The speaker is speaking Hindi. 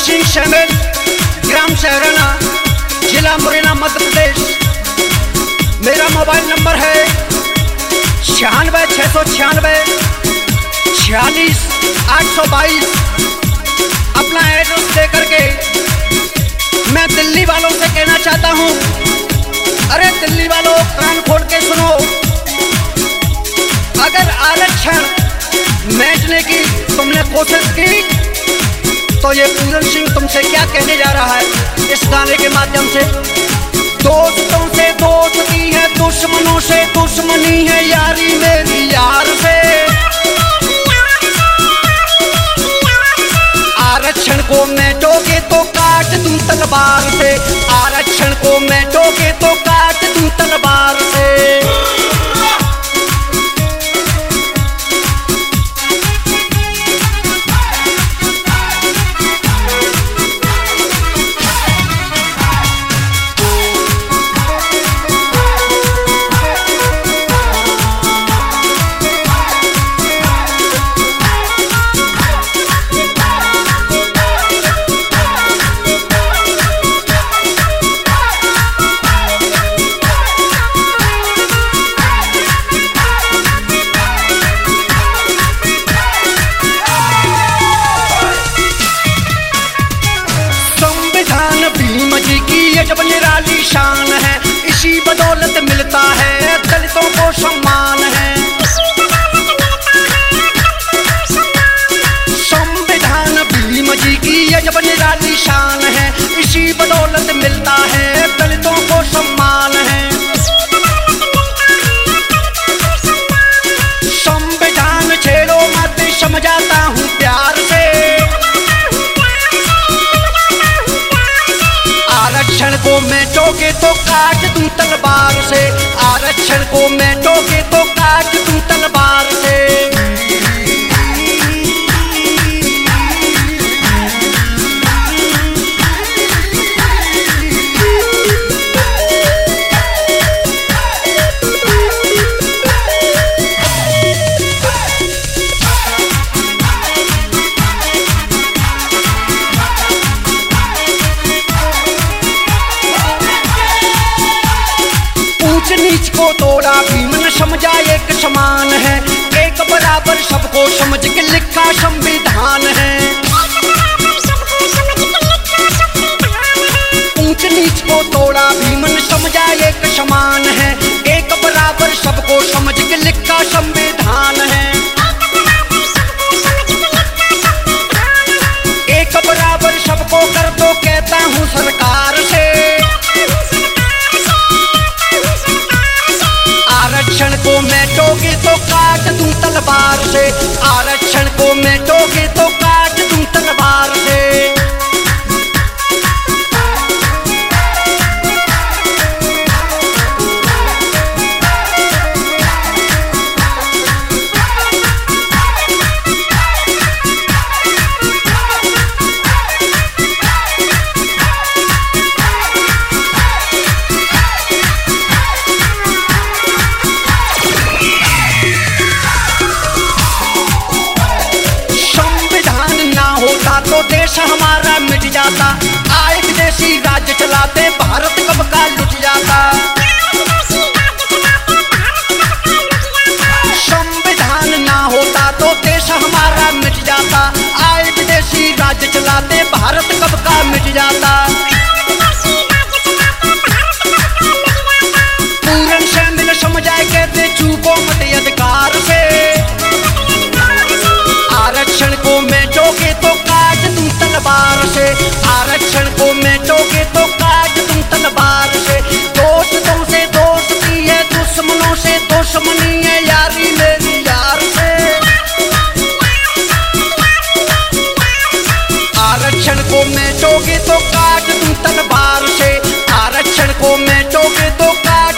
एमसी शमेल ग्राम सहराना जिला मुरैना मध्य प्रदेश मेरा मोबाइल नंबर है छियानवे छः सौ छियानवे, छियालीस, आठ सौ बाईस। अपना एड्रेस दे करके मैं दिल्ली वालों से कहना चाहता हूँ, अरे दिल्ली वालों, कान खोल के सुनो। अगर आरक्षण मैचने की तुमने कोशिश की तो ये पूरन सिंह तुमसे क्या कहने जा रहा है? इस गाने के माध्यम से। दोस्तों से दोस्ती है, दुश्मनों से दुश्मनी है, यारी मेरी यार से। आरक्षण को मैं टोके तो काट दूँ तलवार से। आरक्षण को मैं टोके तो काट जब निराली शान है। इसी बदौलत मिलता है, दलितों को सम्मान है। संविधान भीम जी की ये जब निराली शान है, इसी बदौलत मिलता है। आरक्षण को मैं टोके तो काट तू तलवार से। आरक्षण को मैं टोके तो काट तू तलवार से। ऊंच नीच को तोड़ा भी मन समझा एक समान है। एक बराबर सबको समझ के लिखा संविधान है। ऊंच नीच को तोड़ा भी मन समझा एक समान है। एक बराबर सबको समझ के लिखा संविधान देश हमारा मिट जाता। आए विदेशी राज्य चलाते, भारत कब का लुट जाता। संविधान ना होता तो देश हमारा मिट जाता। आए विदेशी राज्य चलाते, भारत कब का मिट जाता। से। आरक्षण को मेटोगे तो काट तुम तलवार से। दोस्तों तुमसे दोस्ती है, दुश्मनों से दुश्मनी है, यारी मेरी यार से। आरक्षण को मेटोगे तो काट तुम तलवार से। आरक्षण को मेटोगे तो काट